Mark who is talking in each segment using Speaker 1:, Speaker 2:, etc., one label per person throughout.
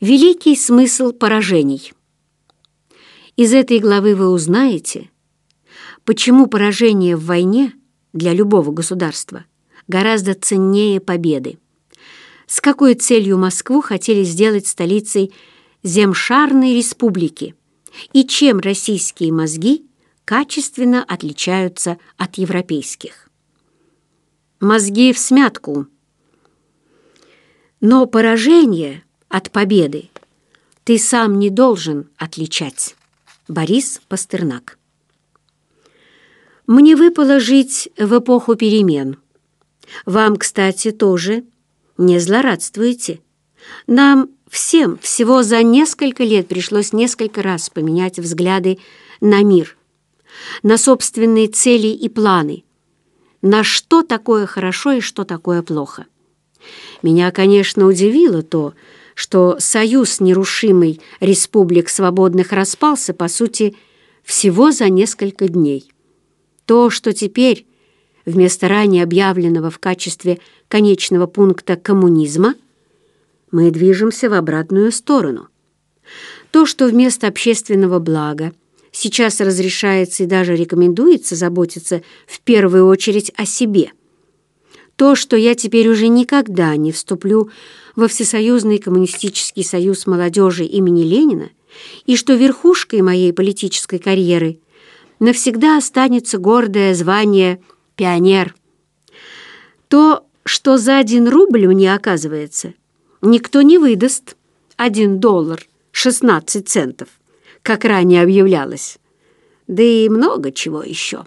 Speaker 1: Великий смысл поражений. Из этой главы вы узнаете, почему поражение в войне для любого государства гораздо ценнее победы. С какой целью Москву хотели сделать столицей Земшарной республики и чем российские мозги качественно отличаются от европейских. Мозги в смятку. Но поражение от победы ты сам не должен отличать. Борис Пастернак. Мне выпало жить в эпоху перемен. Вам, кстати, тоже. Не злорадствуйте. Нам всем всего за несколько лет пришлось несколько раз поменять взгляды на мир, на собственные цели и планы, на что такое хорошо и что такое плохо. Меня, конечно, удивило то, что союз нерушимый республик свободных распался, по сути, всего за несколько дней. То, что теперь, вместо ранее объявленного в качестве конечного пункта коммунизма, мы движемся в обратную сторону. То, что вместо общественного блага сейчас разрешается и даже рекомендуется заботиться в первую очередь о себе. То, что я теперь уже никогда не вступлю во Всесоюзный коммунистический союз молодежи имени Ленина и что верхушкой моей политической карьеры навсегда останется гордое звание «пионер». То, что за один рубль мне оказывается, никто не выдаст один доллар шестнадцать центов, как ранее объявлялось. Да и много чего еще.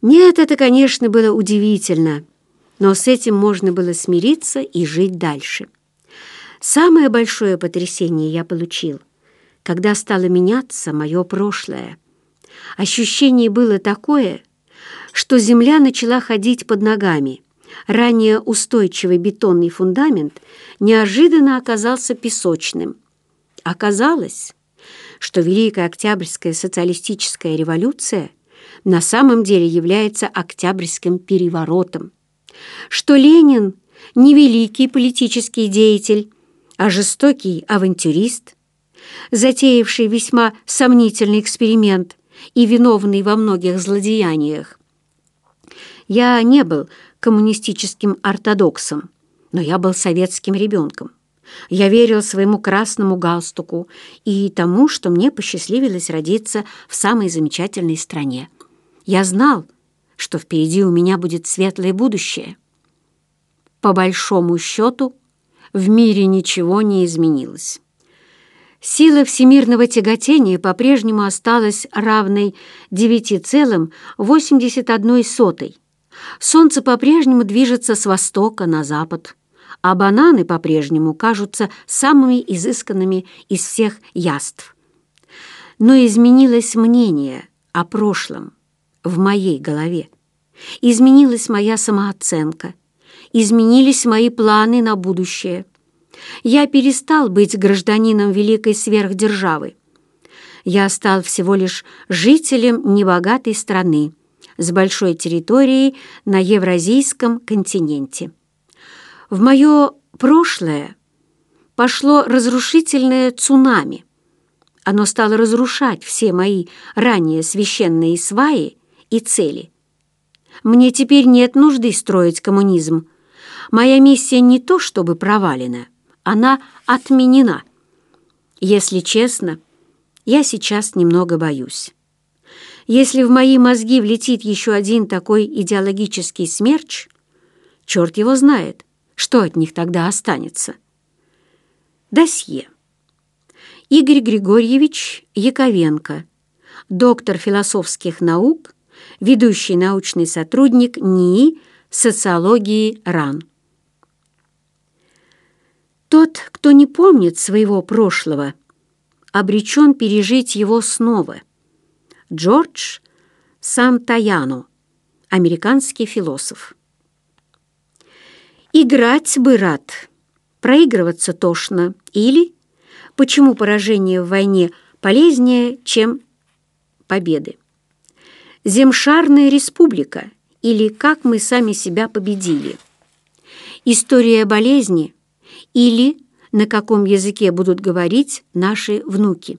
Speaker 1: Нет, это, конечно, было удивительно, но с этим можно было смириться и жить дальше. Самое большое потрясение я получил, когда стало меняться мое прошлое. Ощущение было такое, что земля начала ходить под ногами. Ранее устойчивый бетонный фундамент неожиданно оказался песочным. Оказалось, что Великая Октябрьская социалистическая революция на самом деле является Октябрьским переворотом, что Ленин не великий политический деятель, а жестокий авантюрист, затеявший весьма сомнительный эксперимент и виновный во многих злодеяниях. Я не был коммунистическим ортодоксом, но я был советским ребенком. Я верил своему красному галстуку и тому, что мне посчастливилось родиться в самой замечательной стране. Я знал, что впереди у меня будет светлое будущее. По большому счету, в мире ничего не изменилось. Сила всемирного тяготения по-прежнему осталась равной 9,81. Солнце по-прежнему движется с востока на запад, а бананы по-прежнему кажутся самыми изысканными из всех яств. Но изменилось мнение о прошлом в моей голове. Изменилась моя самооценка, изменились мои планы на будущее – я перестал быть гражданином великой сверхдержавы. Я стал всего лишь жителем небогатой страны с большой территорией на Евразийском континенте. В мое прошлое пошло разрушительное цунами. Оно стало разрушать все мои ранее священные сваи и цели. Мне теперь нет нужды строить коммунизм. Моя миссия не то чтобы провалена, она отменена. Если честно, я сейчас немного боюсь. Если в мои мозги влетит еще один такой идеологический смерч, черт его знает, что от них тогда останется. Досье. Игорь Григорьевич Яковенко, доктор философских наук, ведущий научный сотрудник НИИ социологии РАН. Тот, кто не помнит своего прошлого, обречен пережить его снова. Джордж Сантаяно, американский философ. Играть бы рад, проигрываться тошно, или почему поражение в войне полезнее, чем победы. Земшарная республика, или как мы сами себя победили. История болезни – или на каком языке будут говорить наши внуки.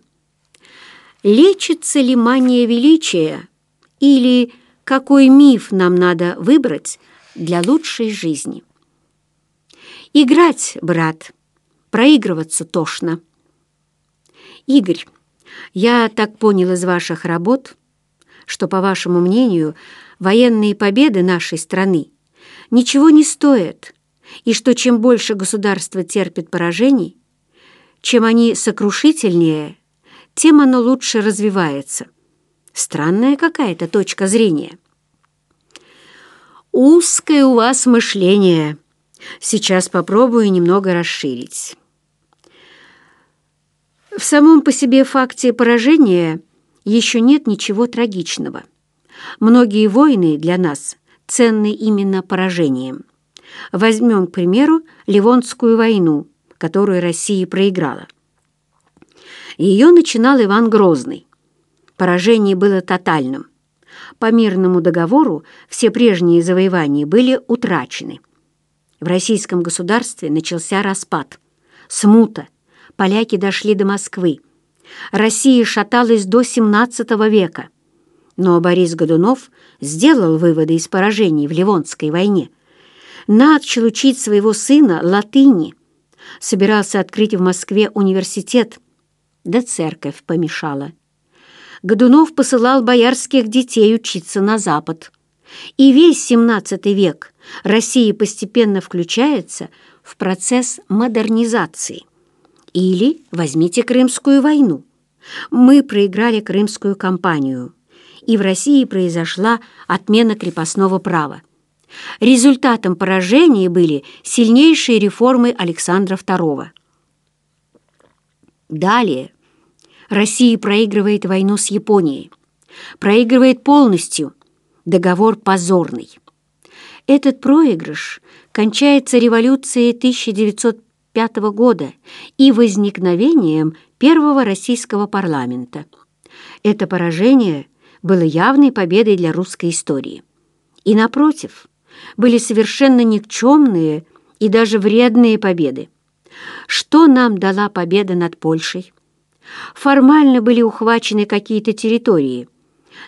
Speaker 1: Лечится ли мания величия или какой миф нам надо выбрать для лучшей жизни? Играть, брат, проигрываться тошно. Игорь, я так понял из ваших работ, что, по вашему мнению, военные победы нашей страны ничего не стоят, и что чем больше государство терпит поражений, чем они сокрушительнее, тем оно лучше развивается. Странная какая-то точка зрения. Узкое у вас мышление. Сейчас попробую немного расширить. В самом по себе факте поражения еще нет ничего трагичного. Многие войны для нас ценны именно поражением. Возьмем, к примеру, Ливонскую войну, которую Россия проиграла. Ее начинал Иван Грозный. Поражение было тотальным. По мирному договору все прежние завоевания были утрачены. В российском государстве начался распад, смута, поляки дошли до Москвы. Россия шаталась до XVII века. Но Борис Годунов сделал выводы из поражений в Ливонской войне. Начал учить своего сына латыни. Собирался открыть в Москве университет. Да церковь помешала. Годунов посылал боярских детей учиться на Запад. И весь XVII век Россия постепенно включается в процесс модернизации. Или возьмите Крымскую войну. Мы проиграли Крымскую кампанию, и в России произошла отмена крепостного права. Результатом поражения были сильнейшие реформы Александра II. Далее Россия проигрывает войну с Японией. Проигрывает полностью. Договор позорный. Этот проигрыш кончается революцией 1905 года и возникновением первого российского парламента. Это поражение было явной победой для русской истории. И, напротив, были совершенно никчемные и даже вредные победы. Что нам дала победа над Польшей? Формально были ухвачены какие-то территории,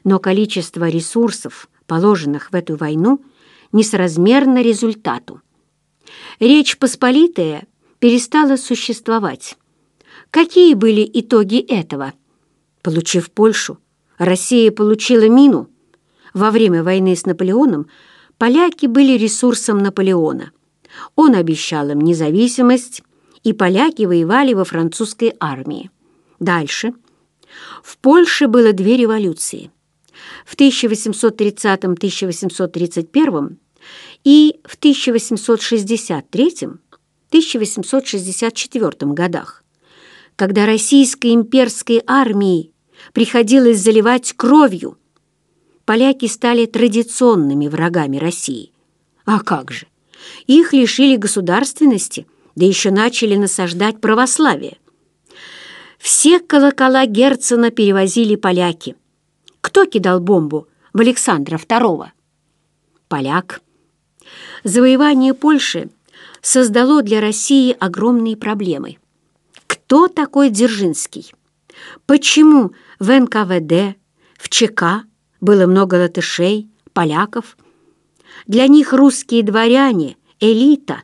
Speaker 1: но количество ресурсов, положенных в эту войну, несоразмерно результату. Речь Посполитая перестала существовать. Какие были итоги этого? Получив Польшу, Россия получила мину. Во время войны с Наполеоном поляки были ресурсом Наполеона. Он обещал им независимость, и поляки воевали во французской армии. Дальше. В Польше было две революции. В 1830-1831 и в 1863-1864 годах, когда российской имперской армии приходилось заливать кровью, поляки стали традиционными врагами России. А как же? Их лишили государственности, да еще начали насаждать православие. Все колокола Герцена перевозили поляки. Кто кидал бомбу в Александра II? Поляк. Завоевание Польши создало для России огромные проблемы. Кто такой Дзержинский? Почему в НКВД, в ЧК было много латышей, поляков? Для них русские дворяне, элита,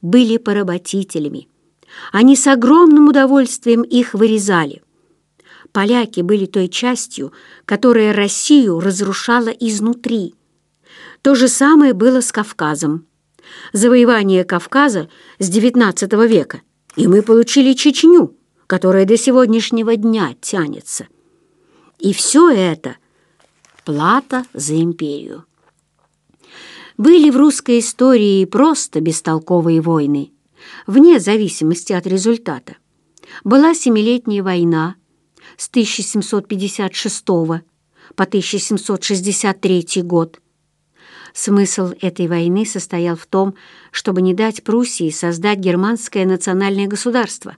Speaker 1: были поработителями. Они с огромным удовольствием их вырезали. Поляки были той частью, которая Россию разрушала изнутри. То же самое было с Кавказом. Завоевание Кавказа с XIX века, и мы получили Чечню, которая до сегодняшнего дня тянется. И все это – плата за империю. Были в русской истории просто бестолковые войны – вне зависимости от результата. Была Семилетняя война с 1756 по 1763 год. Смысл этой войны состоял в том, чтобы не дать Пруссии создать германское национальное государство.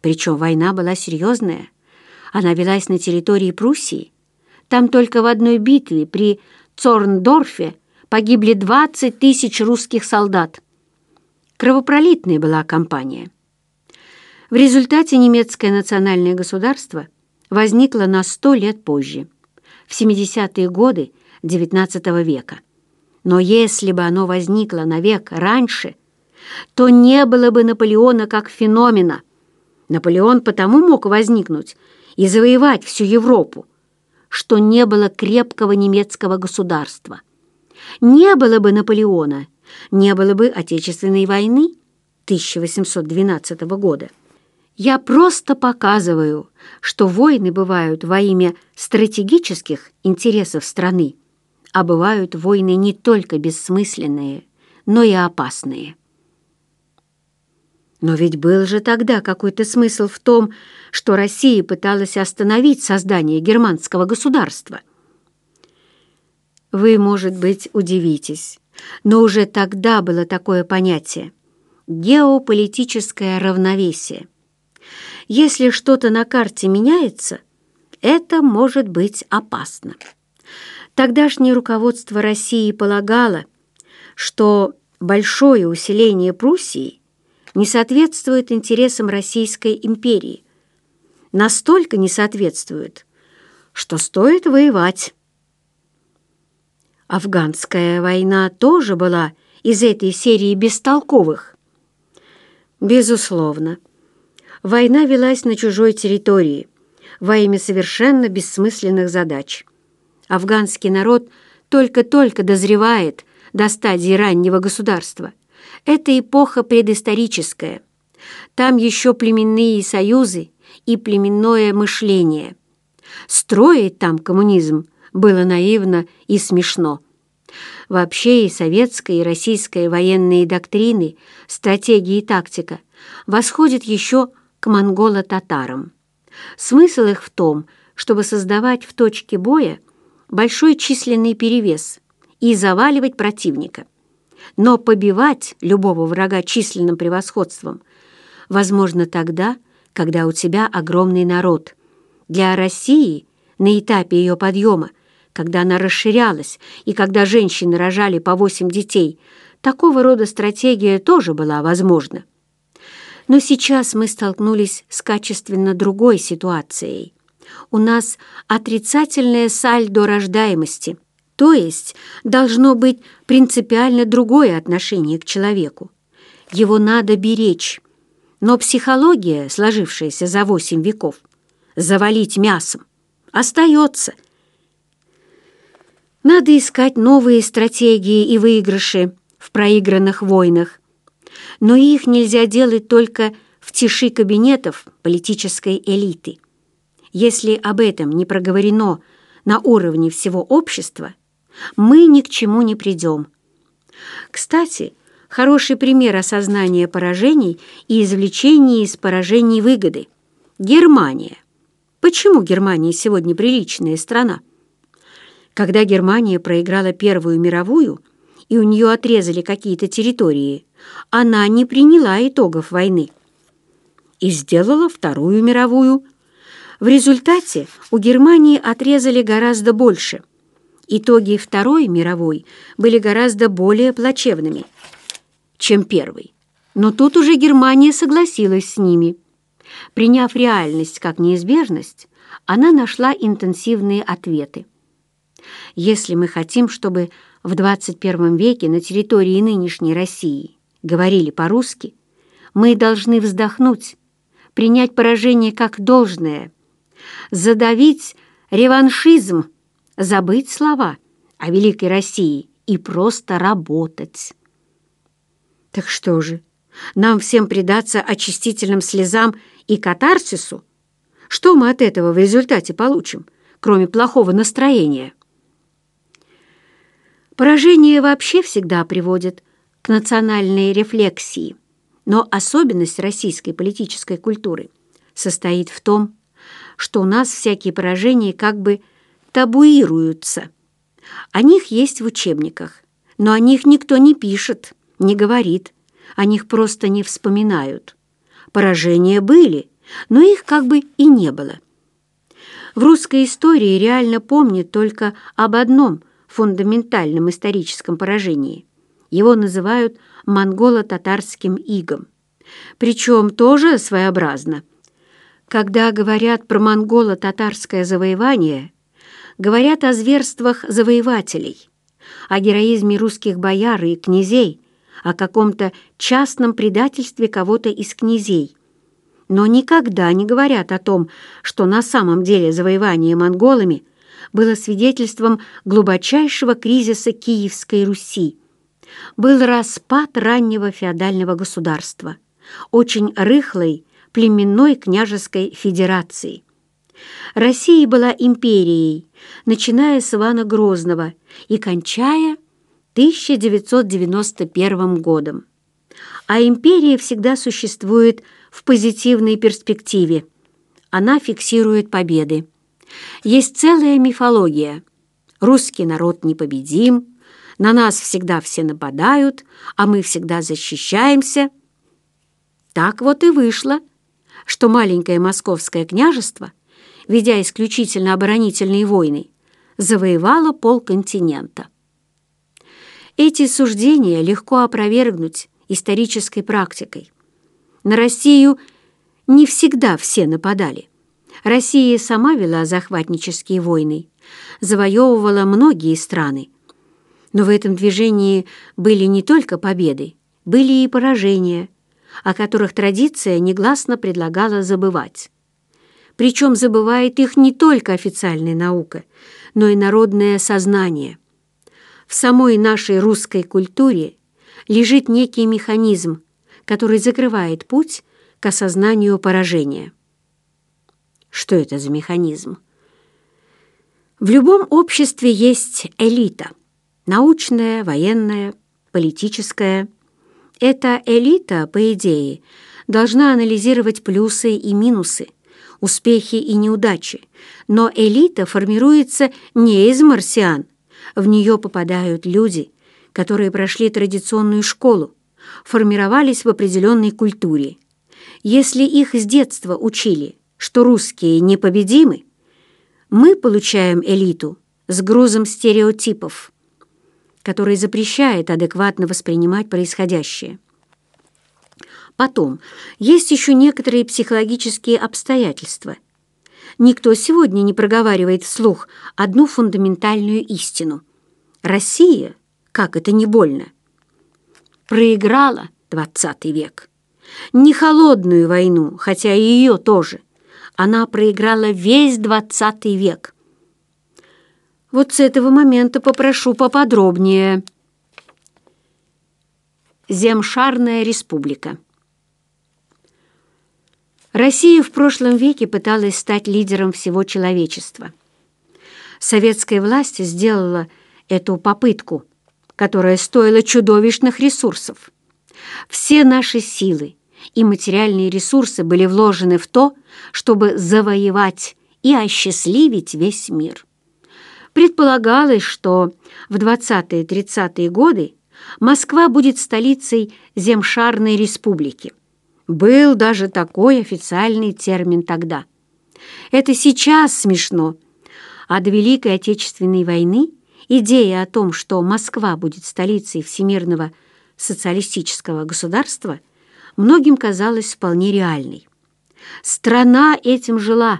Speaker 1: Причем война была серьезная. Она велась на территории Пруссии. Там только в одной битве при Цорндорфе погибли 20 тысяч русских солдат. Кровопролитная была кампания. В результате немецкое национальное государство возникло на сто лет позже, в 70-е годы XIX века. Но если бы оно возникло на век раньше, то не было бы Наполеона как феномена. Наполеон потому мог возникнуть и завоевать всю Европу, что не было крепкого немецкого государства. Не было бы Наполеона, не было бы Отечественной войны 1812 года. Я просто показываю, что войны бывают во имя стратегических интересов страны, а бывают войны не только бессмысленные, но и опасные. Но ведь был же тогда какой-то смысл в том, что Россия пыталась остановить создание германского государства. Вы, может быть, удивитесь, но уже тогда было такое понятие — геополитическое равновесие. Если что-то на карте меняется, это может быть опасно. Тогдашнее руководство России полагало, что большое усиление Пруссии не соответствует интересам Российской империи. Настолько не соответствует, что стоит воевать. Афганская война тоже была из этой серии бестолковых. Безусловно, война велась на чужой территории во имя совершенно бессмысленных задач. Афганский народ только-только дозревает до стадии раннего государства. Это эпоха предысторическая. Там еще племенные союзы и племенное мышление. Строить там коммунизм – было наивно и смешно. Вообще и советская, и российская военные доктрины, стратегия и тактика восходят еще к монголо-татарам. Смысл их в том, чтобы создавать в точке боя большой численный перевес и заваливать противника. Но побивать любого врага численным превосходством возможно тогда, когда у тебя огромный народ. Для России на этапе ее подъема когда она расширялась и когда женщины рожали по восемь детей, такого рода стратегия тоже была возможна. Но сейчас мы столкнулись с качественно другой ситуацией. У нас отрицательное сальдо рождаемости, то есть должно быть принципиально другое отношение к человеку. Его надо беречь. Но психология, сложившаяся за восемь веков, завалить мясом, остается – надо искать новые стратегии и выигрыши в проигранных войнах. Но их нельзя делать только в тиши кабинетов политической элиты. Если об этом не проговорено на уровне всего общества, мы ни к чему не придем. Кстати, хороший пример осознания поражений и извлечения из поражений выгоды – Германия. Почему Германия сегодня приличная страна? Когда Германия проиграла Первую мировую, и у нее отрезали какие-то территории, она не приняла итогов войны и сделала Вторую мировую. В результате у Германии отрезали гораздо больше. Итоги Второй мировой были гораздо более плачевными, чем Первой. Но тут уже Германия согласилась с ними. Приняв реальность как неизбежность, она нашла интенсивные ответы. Если мы хотим, чтобы в 21 веке на территории нынешней России говорили по-русски, мы должны вздохнуть, принять поражение как должное, задавить реваншизм, забыть слова о великой России и просто работать. Так что же, нам всем предаться очистительным слезам и катарсису? Что мы от этого в результате получим, кроме плохого настроения? Поражение вообще всегда приводит к национальной рефлексии, но особенность российской политической культуры состоит в том, что у нас всякие поражения как бы табуируются. О них есть в учебниках, но о них никто не пишет, не говорит, о них просто не вспоминают. Поражения были, но их как бы и не было. В русской истории реально помнят только об одном фундаментальном историческом поражении. Его называют монголо-татарским игом. Причем тоже своеобразно. Когда говорят про монголо-татарское завоевание, говорят о зверствах завоевателей, о героизме русских бояр и князей, о каком-то частном предательстве кого-то из князей. Но никогда не говорят о том, что на самом деле завоевание монголами было свидетельством глубочайшего кризиса Киевской Руси. Был распад раннего феодального государства, очень рыхлой племенной княжеской федерации. Россия была империей, начиная с Ивана Грозного и кончая 1991 годом. А империя всегда существует в позитивной перспективе. Она фиксирует победы. Есть целая мифология. Русский народ непобедим, на нас всегда все нападают, а мы всегда защищаемся. Так вот и вышло, что маленькое московское княжество, ведя исключительно оборонительные войны, завоевало полконтинента. Эти суждения легко опровергнуть исторической практикой. На Россию не всегда все нападали. Россия сама вела захватнические войны, завоевывала многие страны. Но в этом движении были не только победы, были и поражения, о которых традиция негласно предлагала забывать. Причем забывает их не только официальная наука, но и народное сознание. В самой нашей русской культуре лежит некий механизм, который закрывает путь к осознанию поражения. Что это за механизм? В любом обществе есть элита – научная, военная, политическая. Эта элита, по идее, должна анализировать плюсы и минусы, успехи и неудачи, но элита формируется не из марсиан. В нее попадают люди, которые прошли традиционную школу, формировались в определенной культуре. Если их с детства учили, что русские непобедимы, мы получаем элиту с грузом стереотипов, который запрещает адекватно воспринимать происходящее. Потом, есть еще некоторые психологические обстоятельства. Никто сегодня не проговаривает вслух одну фундаментальную истину. Россия, как это не больно, проиграла XX век. Не холодную войну, хотя и ее тоже. Она проиграла весь XX век. Вот с этого момента попрошу поподробнее. Земшарная республика. Россия в прошлом веке пыталась стать лидером всего человечества. Советская власть сделала эту попытку – которая стоила чудовищных ресурсов. Все наши силы и материальные ресурсы были вложены в то, чтобы завоевать и осчастливить весь мир. Предполагалось, что в 20-30-е годы Москва будет столицей Земшарной республики. Был даже такой официальный термин тогда. Это сейчас смешно, а до Великой Отечественной войны Идея о том, что Москва будет столицей всемирного социалистического государства, многим казалась вполне реальной. Страна этим жила.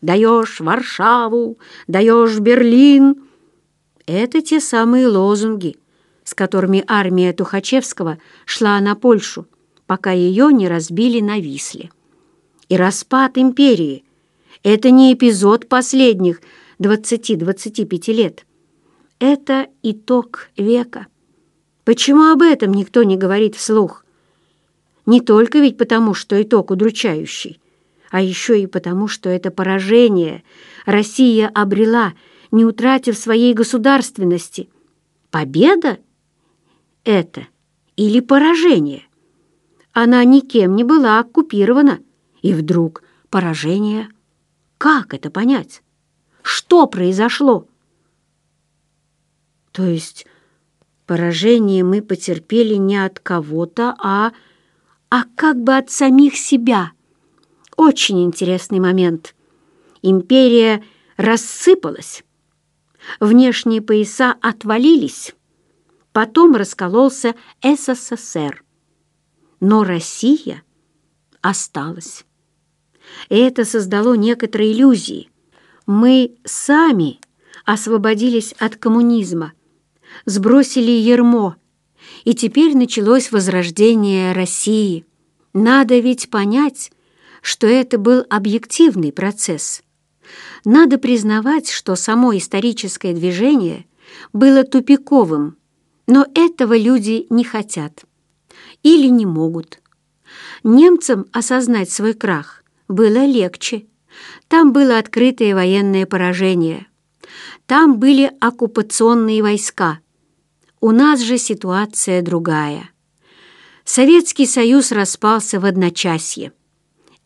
Speaker 1: Даешь Варшаву, даешь Берлин. Это те самые лозунги, с которыми армия Тухачевского шла на Польшу, пока ее не разбили на Висле. И распад империи — это не эпизод последних 20-25 лет. Это итог века. Почему об этом никто не говорит вслух? Не только ведь потому, что итог удручающий, а еще и потому, что это поражение Россия обрела, не утратив своей государственности. Победа это или поражение? Она никем не была оккупирована, и вдруг поражение. Как это понять? Что произошло? То есть поражение мы потерпели не от кого-то, а... а как бы от самих себя. Очень интересный момент. Империя рассыпалась. Внешние пояса отвалились. Потом раскололся СССР. Но Россия осталось. Это создало некоторые иллюзии. Мы сами освободились от коммунизма, сбросили ермо, и теперь началось возрождение России. Надо ведь понять, что это был объективный процесс. Надо признавать, что само историческое движение было тупиковым, но этого люди не хотят или не могут. Немцам осознать свой крах было легче. Там было открытое военное поражение. Там были оккупационные войска. У нас же ситуация другая. Советский Союз распался в одночасье.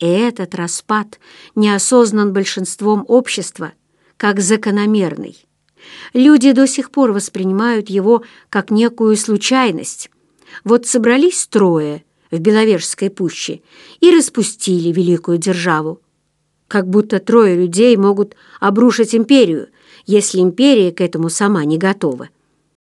Speaker 1: И этот распад не осознан большинством общества как закономерный. Люди до сих пор воспринимают его как некую случайность. Вот собрались трое в Беловежской пуще и распустили великую державу. Как будто трое людей могут обрушить империю, если империя к этому сама не готова.